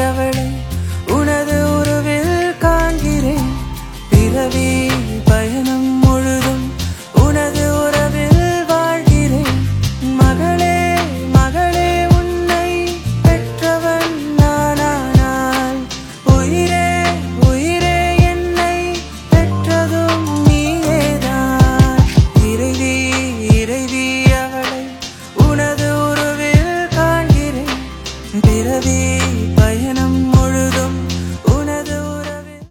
அவளை உனது உருவில் காண்கிறேன். பிறவி पहना